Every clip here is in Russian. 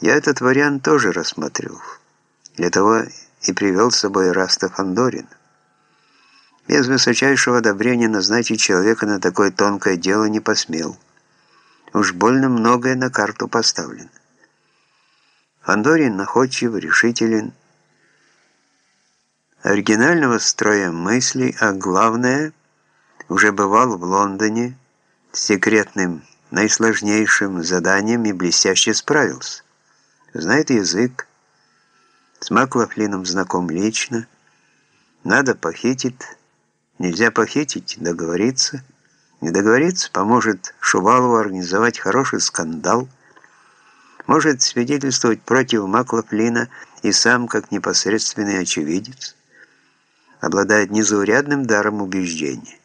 Я этот вариант тоже рассмотрел. Для того и привел с собой Раста Фандорин. Без высочайшего одобрения назначить человека на такое тонкое дело не посмел. Уж больно многое на карту поставлено. Фандорин находчив, решителен, оригинального строя мыслей, а главное, уже бывал в Лондоне с секретным, наисложнейшим заданием и блестяще справился. Знает язык, с Маклафлином знаком лично, надо похитить, нельзя похитить, договориться, не договориться поможет Шувалову организовать хороший скандал, может свидетельствовать против Маклафлина и сам как непосредственный очевидец, обладает незаурядным даром убеждения.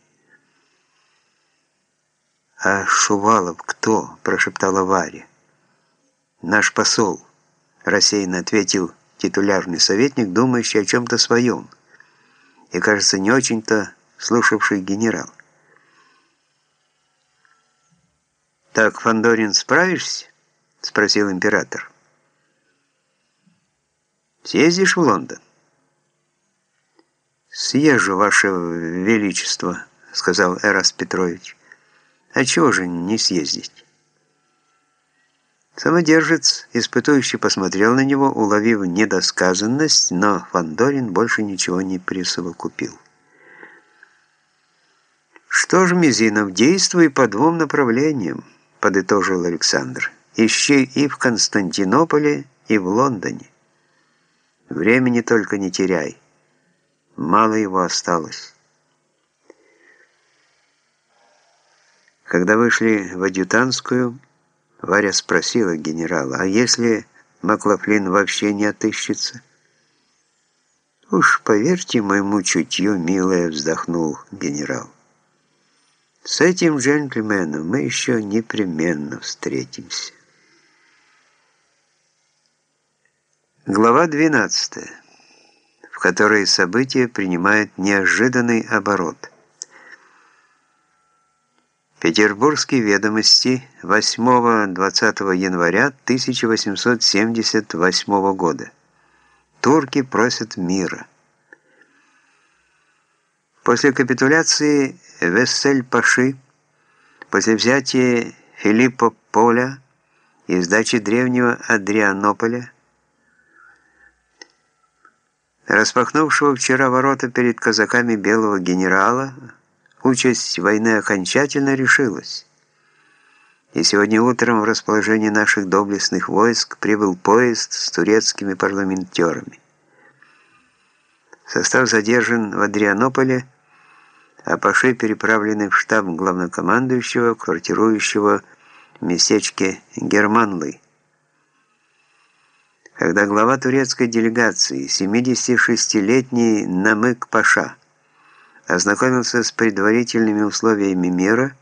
«А Шувалов кто?» – прошептала Варя. «Наш посол», – рассеянно ответил титулярный советник, думающий о чем-то своем, и, кажется, не очень-то слушавший генерал. «Так, Фандорин, справишься?» – спросил император. «Съездишь в Лондон?» «Съезжу, Ваше Величество», — сказал Эрас Петрович. «А чего же не съездить?» Самодержец, испытующий, посмотрел на него, уловив недосказанность, но Фандорин больше ничего не присовокупил. «Что ж, Мизинов, действуй по двум направлениям», — подытожил Александр. «Ищи и в Константинополе, и в Лондоне. Времени только не теряй». Мало его осталось. Когда вышли в адъютантскую, Варя спросила генерала, а если Маклафлин вообще не отыщется? «Уж поверьте моему чутью, милая», — вздохнул генерал. «С этим джентльменом мы еще непременно встретимся». Глава двенадцатая которой события принимают неожиданный оборот. Петербургские ведомости 8-20 января 1878 года. Турки просят мира. После капитуляции Вессель-Паши, после взятия Филиппа Поля и сдачи древнего Адрианополя, распахнувшего вчера ворота перед казаками белого генерала, участь войны окончательно решилась. И сегодня утром в расположении наших доблестных войск прибыл поезд с турецкими парламентерами. Состав задержан в Адрианополе, а Паши переправлены в штаб главнокомандующего, квартирующего в местечке Германлы когда глава турецкой делегации, 76-летний Намык Паша, ознакомился с предварительными условиями мира,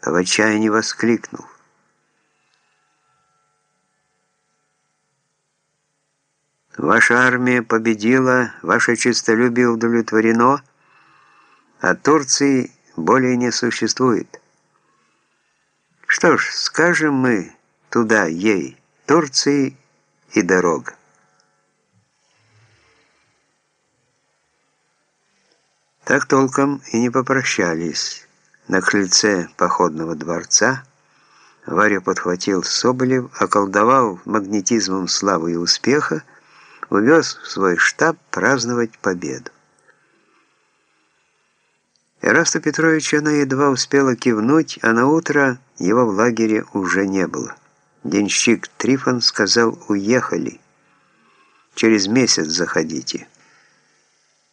то в отчаянии воскликнул. Ваша армия победила, ваше честолюбие удовлетворено, а Турции более не существует. Что ж, скажем мы туда ей, Турции и дорога. Так толком и не попрощались. На крыльце походного дворца Варя подхватил Соболев, околдовал магнетизмом славы и успеха, увез в свой штаб праздновать победу. Эраста Петровича она едва успела кивнуть, а на утро его в лагере уже не было. Денщик Трифон сказал «Уехали. Через месяц заходите».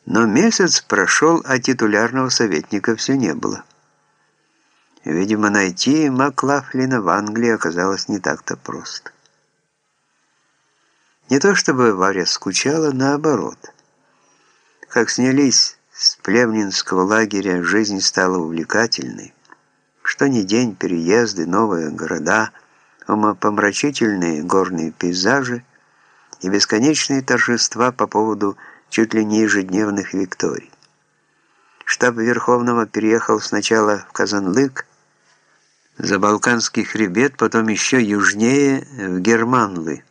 Но месяц прошел, а титулярного советника все не было. Видимо, найти Маклафлина в Англии оказалось не так-то просто. Не то чтобы Варя скучала, наоборот. Как снялись с плевнинского лагеря, жизнь стала увлекательной. Что ни день переезды, новые города – умопомрачительные горные пейзажи и бесконечные торжества по поводу чуть ли не ежедневных викторий. Штаб Верховного переехал сначала в Казанлык, за Балканский хребет, потом еще южнее, в Германлы.